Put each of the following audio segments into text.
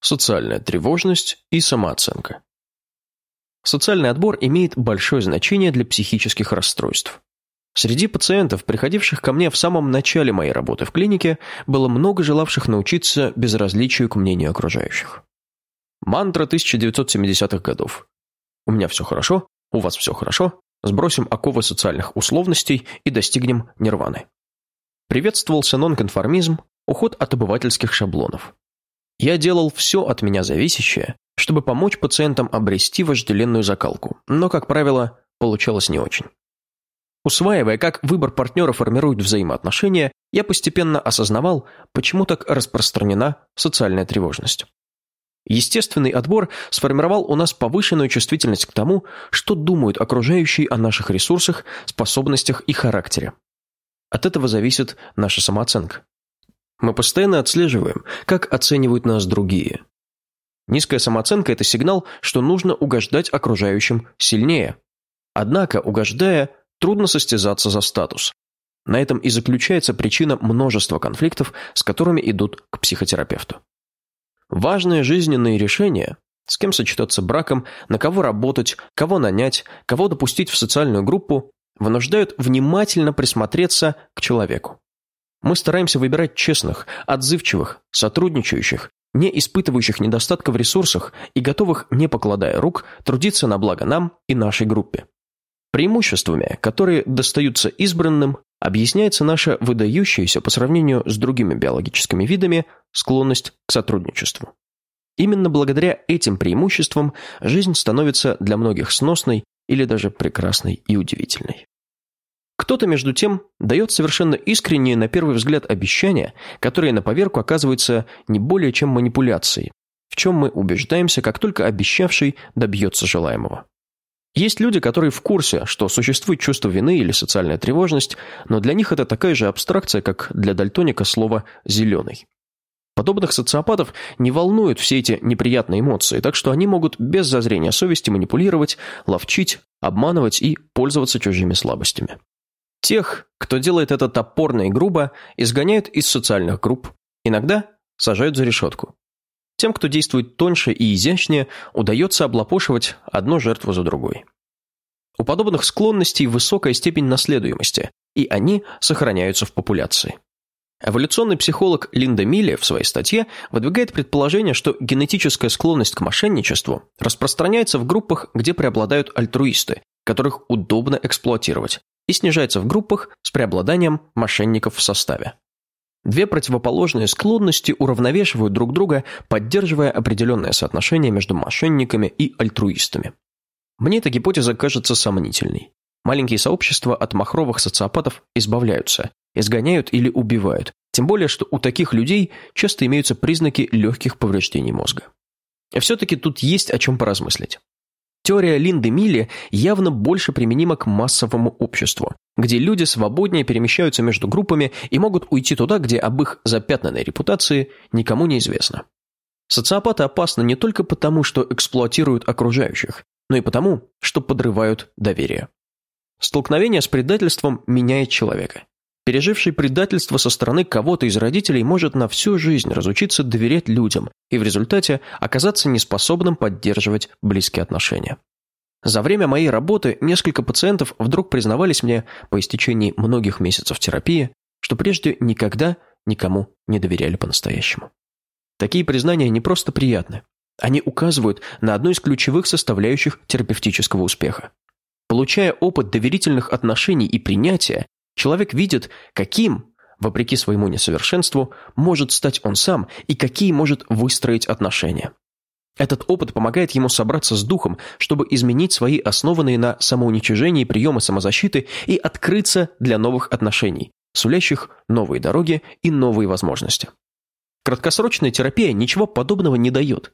социальная тревожность и самооценка. Социальный отбор имеет большое значение для психических расстройств. Среди пациентов, приходивших ко мне в самом начале моей работы в клинике, было много желавших научиться безразличию к мнению окружающих. Мантра 1970-х годов. У меня все хорошо, у вас все хорошо, сбросим оковы социальных условностей и достигнем нирваны. Приветствовался нонконформизм, уход от обывательских шаблонов. Я делал все от меня зависящее, чтобы помочь пациентам обрести вожделенную закалку, но, как правило, получалось не очень. Усваивая, как выбор партнера формирует взаимоотношения, я постепенно осознавал, почему так распространена социальная тревожность. Естественный отбор сформировал у нас повышенную чувствительность к тому, что думают окружающие о наших ресурсах, способностях и характере. От этого зависит наша самооценка. Мы постоянно отслеживаем, как оценивают нас другие. Низкая самооценка – это сигнал, что нужно угождать окружающим сильнее. Однако, угождая, трудно состязаться за статус. На этом и заключается причина множества конфликтов, с которыми идут к психотерапевту. Важные жизненные решения – с кем сочетаться браком, на кого работать, кого нанять, кого допустить в социальную группу – вынуждают внимательно присмотреться к человеку. Мы стараемся выбирать честных, отзывчивых, сотрудничающих, не испытывающих недостатка в ресурсах и готовых, не покладая рук, трудиться на благо нам и нашей группе. Преимуществами, которые достаются избранным, объясняется наша выдающаяся по сравнению с другими биологическими видами склонность к сотрудничеству. Именно благодаря этим преимуществам жизнь становится для многих сносной или даже прекрасной и удивительной. Кто-то, между тем, дает совершенно искренние, на первый взгляд, обещания, которые на поверку оказываются не более чем манипуляцией, в чем мы убеждаемся, как только обещавший добьется желаемого. Есть люди, которые в курсе, что существует чувство вины или социальная тревожность, но для них это такая же абстракция, как для дальтоника слово «зеленый». Подобных социопатов не волнуют все эти неприятные эмоции, так что они могут без зазрения совести манипулировать, ловчить, обманывать и пользоваться чужими слабостями. Тех, кто делает это топорно и грубо, изгоняют из социальных групп, иногда сажают за решетку. Тем, кто действует тоньше и изящнее, удается облапошивать одну жертву за другой. У подобных склонностей высокая степень наследуемости, и они сохраняются в популяции. Эволюционный психолог Линда Милли в своей статье выдвигает предположение, что генетическая склонность к мошенничеству распространяется в группах, где преобладают альтруисты, которых удобно эксплуатировать, и снижается в группах с преобладанием мошенников в составе. Две противоположные склонности уравновешивают друг друга, поддерживая определенное соотношение между мошенниками и альтруистами. Мне эта гипотеза кажется сомнительной. Маленькие сообщества от махровых социопатов избавляются, изгоняют или убивают, тем более, что у таких людей часто имеются признаки легких повреждений мозга. Все-таки тут есть о чем поразмыслить. Теория Линды Милли явно больше применима к массовому обществу, где люди свободнее перемещаются между группами и могут уйти туда, где об их запятнанной репутации никому не известно. Социопаты опасны не только потому, что эксплуатируют окружающих, но и потому, что подрывают доверие. Столкновение с предательством меняет человека. Переживший предательство со стороны кого-то из родителей может на всю жизнь разучиться доверять людям и в результате оказаться неспособным поддерживать близкие отношения. За время моей работы несколько пациентов вдруг признавались мне по истечении многих месяцев терапии, что прежде никогда никому не доверяли по-настоящему. Такие признания не просто приятны. Они указывают на одну из ключевых составляющих терапевтического успеха. Получая опыт доверительных отношений и принятия, Человек видит, каким, вопреки своему несовершенству, может стать он сам и какие может выстроить отношения. Этот опыт помогает ему собраться с духом, чтобы изменить свои основанные на самоуничижении приемы самозащиты и открыться для новых отношений, сулящих новые дороги и новые возможности. Краткосрочная терапия ничего подобного не дает.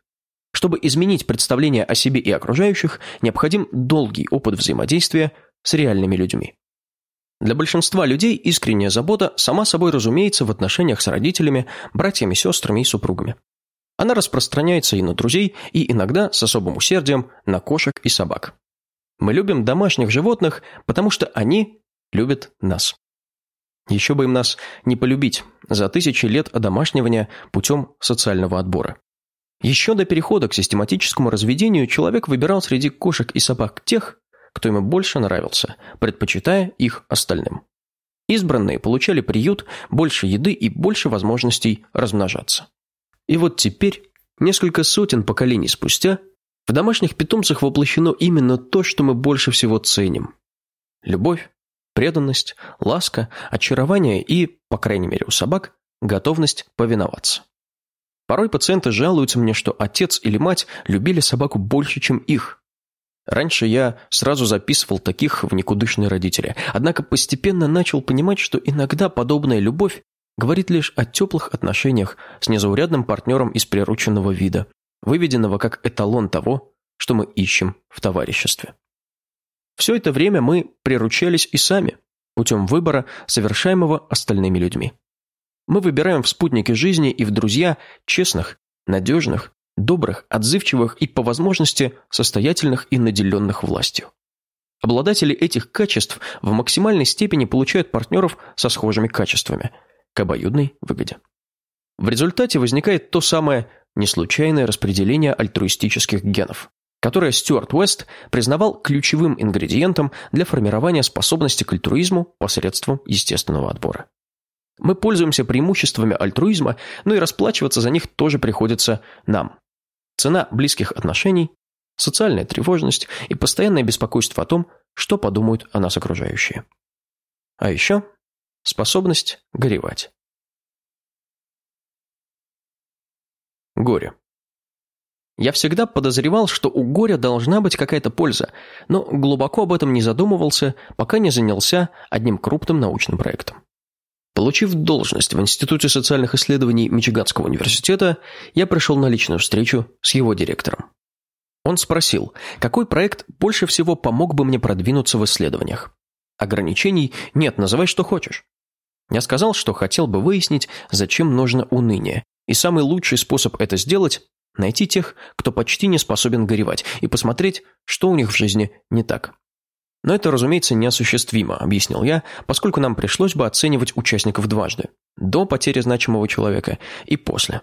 Чтобы изменить представление о себе и окружающих, необходим долгий опыт взаимодействия с реальными людьми. Для большинства людей искренняя забота сама собой разумеется в отношениях с родителями, братьями, сестрами и супругами. Она распространяется и на друзей, и иногда, с особым усердием, на кошек и собак. Мы любим домашних животных, потому что они любят нас. Еще бы им нас не полюбить за тысячи лет одомашнивания путем социального отбора. Еще до перехода к систематическому разведению человек выбирал среди кошек и собак тех, кто ему больше нравился, предпочитая их остальным. Избранные получали приют, больше еды и больше возможностей размножаться. И вот теперь, несколько сотен поколений спустя, в домашних питомцах воплощено именно то, что мы больше всего ценим. Любовь, преданность, ласка, очарование и, по крайней мере у собак, готовность повиноваться. Порой пациенты жалуются мне, что отец или мать любили собаку больше, чем их. Раньше я сразу записывал таких в никудышные родители, однако постепенно начал понимать, что иногда подобная любовь говорит лишь о теплых отношениях с незаурядным партнером из прирученного вида, выведенного как эталон того, что мы ищем в товариществе. Все это время мы приручались и сами, путем выбора, совершаемого остальными людьми. Мы выбираем в спутнике жизни и в друзья честных, надежных, добрых, отзывчивых и, по возможности, состоятельных и наделенных властью. Обладатели этих качеств в максимальной степени получают партнеров со схожими качествами, к обоюдной выгоде. В результате возникает то самое неслучайное распределение альтруистических генов, которое Стюарт Уэст признавал ключевым ингредиентом для формирования способности к альтруизму посредством естественного отбора. Мы пользуемся преимуществами альтруизма, но и расплачиваться за них тоже приходится нам. Цена близких отношений, социальная тревожность и постоянное беспокойство о том, что подумают о нас окружающие. А еще способность горевать. Горе. Я всегда подозревал, что у горя должна быть какая-то польза, но глубоко об этом не задумывался, пока не занялся одним крупным научным проектом. Получив должность в Институте социальных исследований Мичиганского университета, я пришел на личную встречу с его директором. Он спросил, какой проект больше всего помог бы мне продвинуться в исследованиях. Ограничений нет, называй что хочешь. Я сказал, что хотел бы выяснить, зачем нужно уныние, и самый лучший способ это сделать – найти тех, кто почти не способен горевать, и посмотреть, что у них в жизни не так. Но это, разумеется, неосуществимо, объяснил я, поскольку нам пришлось бы оценивать участников дважды. До потери значимого человека и после.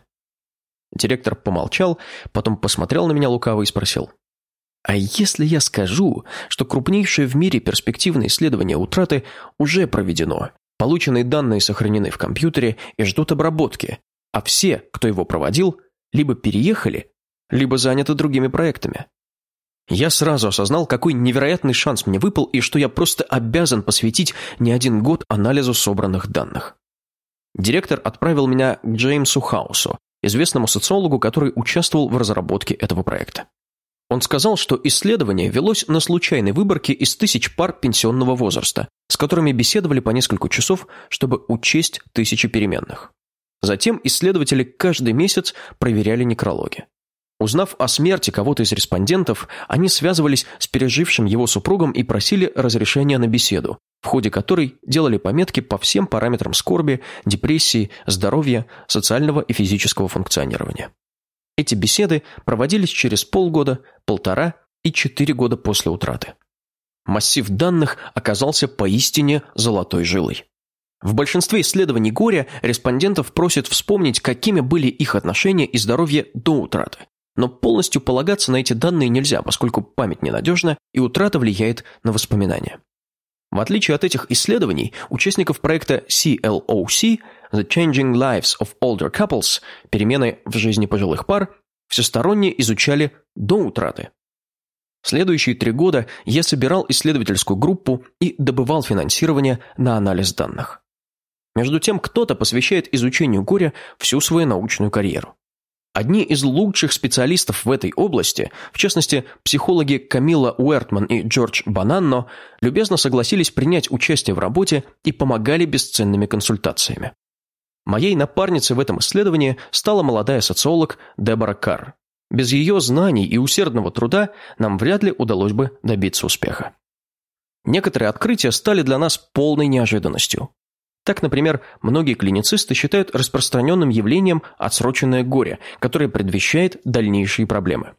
Директор помолчал, потом посмотрел на меня лукаво и спросил. «А если я скажу, что крупнейшее в мире перспективное исследование утраты уже проведено, полученные данные сохранены в компьютере и ждут обработки, а все, кто его проводил, либо переехали, либо заняты другими проектами?» Я сразу осознал, какой невероятный шанс мне выпал и что я просто обязан посвятить не один год анализу собранных данных. Директор отправил меня к Джеймсу Хаусу, известному социологу, который участвовал в разработке этого проекта. Он сказал, что исследование велось на случайной выборке из тысяч пар пенсионного возраста, с которыми беседовали по несколько часов, чтобы учесть тысячи переменных. Затем исследователи каждый месяц проверяли некрологи. Узнав о смерти кого-то из респондентов, они связывались с пережившим его супругом и просили разрешения на беседу, в ходе которой делали пометки по всем параметрам скорби, депрессии, здоровья, социального и физического функционирования. Эти беседы проводились через полгода, полтора и четыре года после утраты. Массив данных оказался поистине золотой жилой. В большинстве исследований горя респондентов просят вспомнить, какими были их отношения и здоровье до утраты, но полностью полагаться на эти данные нельзя, поскольку память ненадежна и утрата влияет на воспоминания. В отличие от этих исследований, участников проекта CLOC The Changing Lives of Older Couples перемены в жизни пожилых пар всесторонне изучали до утраты. Следующие три года я собирал исследовательскую группу и добывал финансирование на анализ данных. Между тем, кто-то посвящает изучению горя всю свою научную карьеру. Одни из лучших специалистов в этой области, в частности, психологи Камила Уэртман и Джордж Бананно, любезно согласились принять участие в работе и помогали бесценными консультациями. Моей напарницей в этом исследовании стала молодая социолог Дебора Карр. Без ее знаний и усердного труда нам вряд ли удалось бы добиться успеха. Некоторые открытия стали для нас полной неожиданностью. Так, например, многие клиницисты считают распространенным явлением отсроченное горе, которое предвещает дальнейшие проблемы.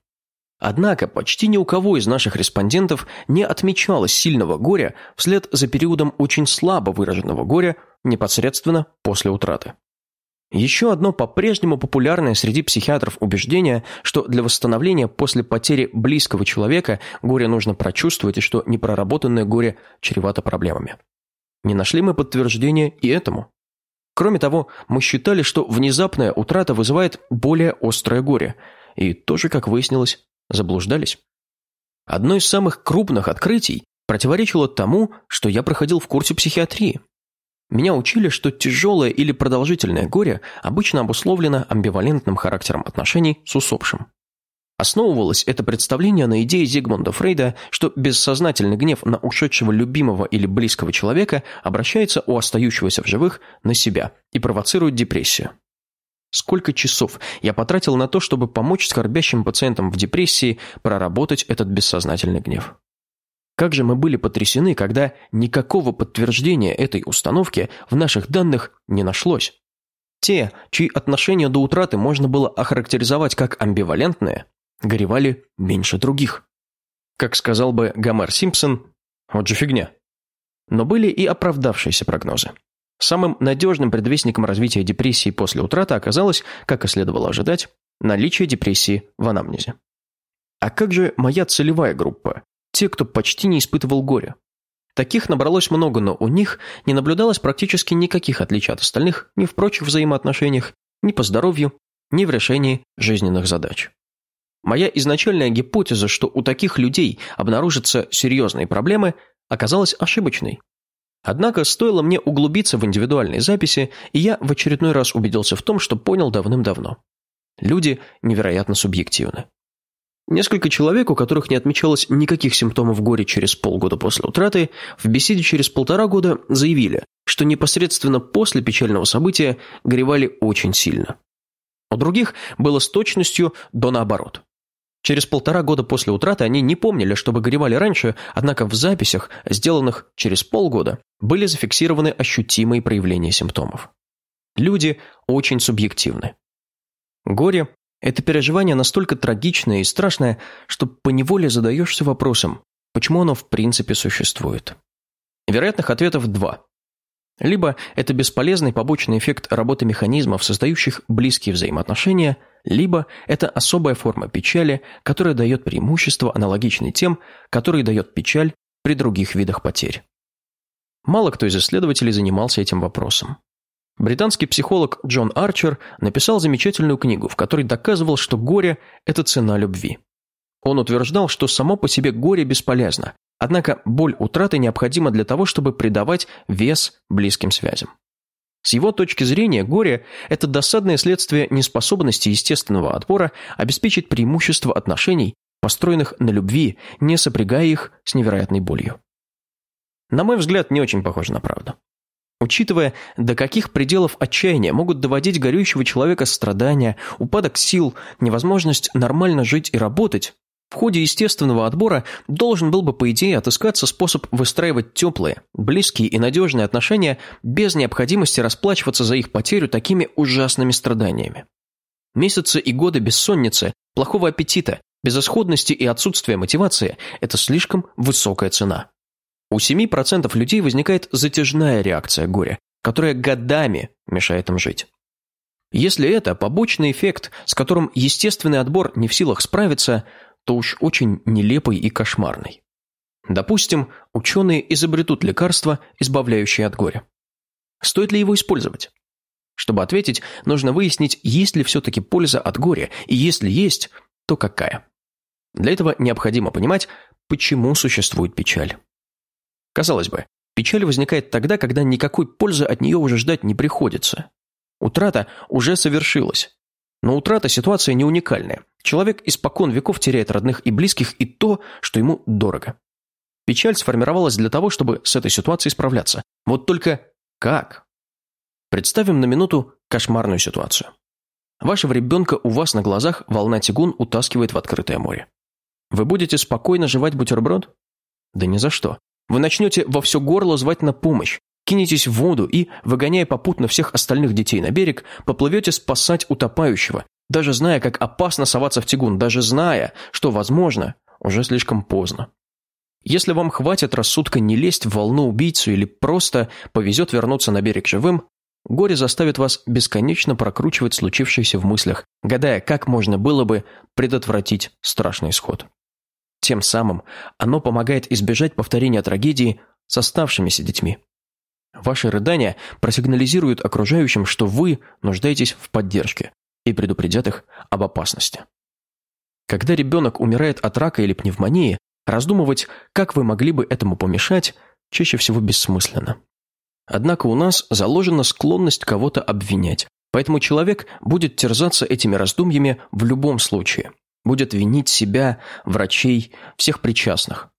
Однако почти ни у кого из наших респондентов не отмечалось сильного горя вслед за периодом очень слабо выраженного горя непосредственно после утраты. Еще одно по-прежнему популярное среди психиатров убеждение, что для восстановления после потери близкого человека горе нужно прочувствовать и что непроработанное горе чревато проблемами. Не нашли мы подтверждения и этому. Кроме того, мы считали, что внезапная утрата вызывает более острое горе, и тоже, как выяснилось, заблуждались. Одно из самых крупных открытий противоречило тому, что я проходил в курсе психиатрии – меня учили, что тяжелое или продолжительное горе обычно обусловлено амбивалентным характером отношений с усопшим. Основывалось это представление на идее Зигмунда Фрейда, что бессознательный гнев на ушедшего любимого или близкого человека обращается у остающегося в живых на себя и провоцирует депрессию. Сколько часов я потратил на то, чтобы помочь скорбящим пациентам в депрессии проработать этот бессознательный гнев. Как же мы были потрясены, когда никакого подтверждения этой установки в наших данных не нашлось. Те, чьи отношения до утраты можно было охарактеризовать как амбивалентные, горевали меньше других. Как сказал бы Гомер Симпсон, вот же фигня. Но были и оправдавшиеся прогнозы. Самым надежным предвестником развития депрессии после утраты оказалось, как и следовало ожидать, наличие депрессии в анамнезе. А как же моя целевая группа, те, кто почти не испытывал горя. Таких набралось много, но у них не наблюдалось практически никаких отличий от остальных ни в прочих взаимоотношениях, ни по здоровью, ни в решении жизненных задач. Моя изначальная гипотеза, что у таких людей обнаружатся серьезные проблемы, оказалась ошибочной. Однако стоило мне углубиться в индивидуальные записи, и я в очередной раз убедился в том, что понял давным-давно. Люди невероятно субъективны. Несколько человек, у которых не отмечалось никаких симптомов горя через полгода после утраты, в беседе через полтора года заявили, что непосредственно после печального события горевали очень сильно. У других было с точностью до наоборот. Через полтора года после утраты они не помнили, чтобы горевали раньше, однако в записях, сделанных через полгода, были зафиксированы ощутимые проявления симптомов. Люди очень субъективны. Горе это переживание настолько трагичное и страшное, что поневоле задаешься вопросом, почему оно в принципе существует. Вероятных ответов два. Либо это бесполезный побочный эффект работы механизмов, создающих близкие взаимоотношения, либо это особая форма печали, которая дает преимущество, аналогичное тем, которые дает печаль при других видах потерь. Мало кто из исследователей занимался этим вопросом. Британский психолог Джон Арчер написал замечательную книгу, в которой доказывал, что горе – это цена любви. Он утверждал, что само по себе горе бесполезно, однако боль утраты необходима для того, чтобы придавать вес близким связям. С его точки зрения, горе – это досадное следствие неспособности естественного отбора обеспечить преимущество отношений, построенных на любви, не сопрягая их с невероятной болью. На мой взгляд, не очень похоже на правду. Учитывая, до каких пределов отчаяния могут доводить горюющего человека страдания, упадок сил, невозможность нормально жить и работать, в ходе естественного отбора должен был бы, по идее, отыскаться способ выстраивать теплые, близкие и надежные отношения без необходимости расплачиваться за их потерю такими ужасными страданиями. Месяцы и годы бессонницы, плохого аппетита, безысходности и отсутствия мотивации – это слишком высокая цена. У 7% людей возникает затяжная реакция горя, которая годами мешает им жить. Если это побочный эффект, с которым естественный отбор не в силах справиться, то уж очень нелепый и кошмарный. Допустим, ученые изобретут лекарство, избавляющее от горя. Стоит ли его использовать? Чтобы ответить, нужно выяснить, есть ли все-таки польза от горя, и если есть, то какая. Для этого необходимо понимать, почему существует печаль. Казалось бы, печаль возникает тогда, когда никакой пользы от нее уже ждать не приходится. Утрата уже совершилась. Но утрата ситуация не уникальная. Человек испокон веков теряет родных и близких и то, что ему дорого. Печаль сформировалась для того, чтобы с этой ситуацией справляться. Вот только как? Представим на минуту кошмарную ситуацию. Вашего ребенка у вас на глазах волна тягун утаскивает в открытое море. Вы будете спокойно жевать бутерброд? Да ни за что. Вы начнете во все горло звать на помощь, кинетесь в воду и, выгоняя попутно всех остальных детей на берег, поплывете спасать утопающего, даже зная, как опасно соваться в тягун, даже зная, что, возможно, уже слишком поздно. Если вам хватит рассудка не лезть в волну убийцу или просто повезет вернуться на берег живым, горе заставит вас бесконечно прокручивать случившееся в мыслях, гадая, как можно было бы предотвратить страшный исход. Тем самым оно помогает избежать повторения трагедии с оставшимися детьми. Ваши рыдания просигнализируют окружающим, что вы нуждаетесь в поддержке и предупредят их об опасности. Когда ребенок умирает от рака или пневмонии, раздумывать, как вы могли бы этому помешать, чаще всего бессмысленно. Однако у нас заложена склонность кого-то обвинять, поэтому человек будет терзаться этими раздумьями в любом случае, будет винить себя, врачей, всех причастных.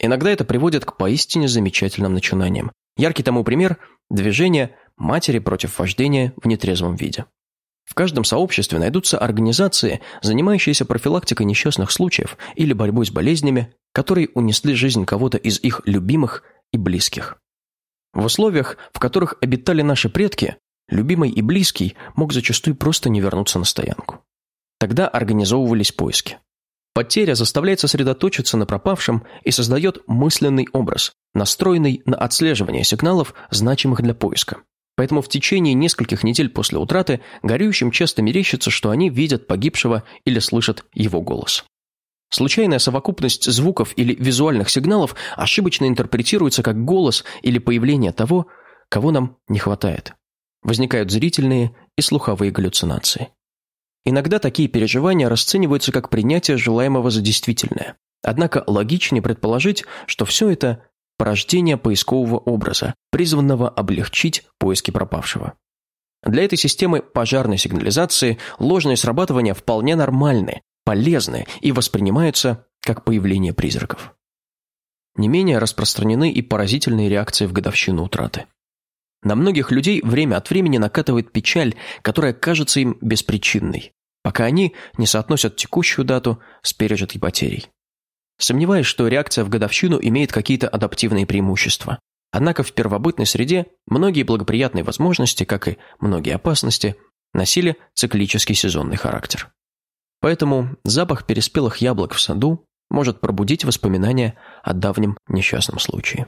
Иногда это приводит к поистине замечательным начинаниям. Яркий тому пример – движение матери против вождения в нетрезвом виде. В каждом сообществе найдутся организации, занимающиеся профилактикой несчастных случаев или борьбой с болезнями, которые унесли жизнь кого-то из их любимых и близких. В условиях, в которых обитали наши предки, любимый и близкий мог зачастую просто не вернуться на стоянку. Тогда организовывались поиски. Потеря заставляет сосредоточиться на пропавшем и создает мысленный образ, настроенный на отслеживание сигналов, значимых для поиска. Поэтому в течение нескольких недель после утраты горюющим часто мерещится, что они видят погибшего или слышат его голос. Случайная совокупность звуков или визуальных сигналов ошибочно интерпретируется как голос или появление того, кого нам не хватает. Возникают зрительные и слуховые галлюцинации. Иногда такие переживания расцениваются как принятие желаемого за действительное. Однако логичнее предположить, что все это – порождение поискового образа, призванного облегчить поиски пропавшего. Для этой системы пожарной сигнализации ложные срабатывания вполне нормальны, полезны и воспринимаются как появление призраков. Не менее распространены и поразительные реакции в годовщину утраты. На многих людей время от времени накатывает печаль, которая кажется им беспричинной, пока они не соотносят текущую дату с пережитой потерей. Сомневаюсь, что реакция в годовщину имеет какие-то адаптивные преимущества. Однако в первобытной среде многие благоприятные возможности, как и многие опасности, носили циклический сезонный характер. Поэтому запах переспелых яблок в саду может пробудить воспоминания о давнем несчастном случае.